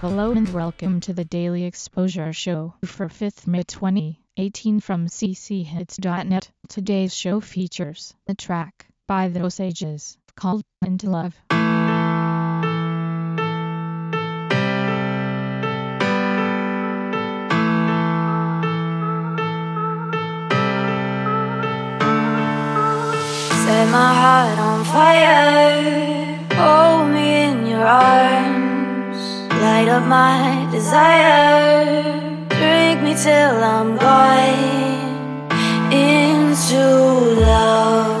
Hello and welcome to the Daily Exposure Show for 5th May 2018 from cchits.net. Today's show features the track by The Osages called Into Love. Set my heart on fire. Hold me in your arms. Light up my desire. Drink me till I'm gone. Into love.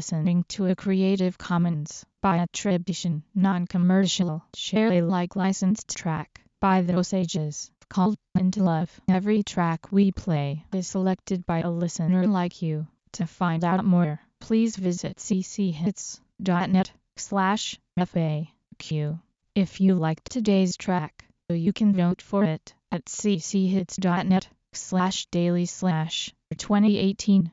Listening to a Creative Commons by attribution, non-commercial, share Alike licensed track by The Osages called Into Love. Every track we play is selected by a listener like you. To find out more, please visit cchits.net slash FAQ. If you liked today's track, you can vote for it at cchits.net slash daily slash 2018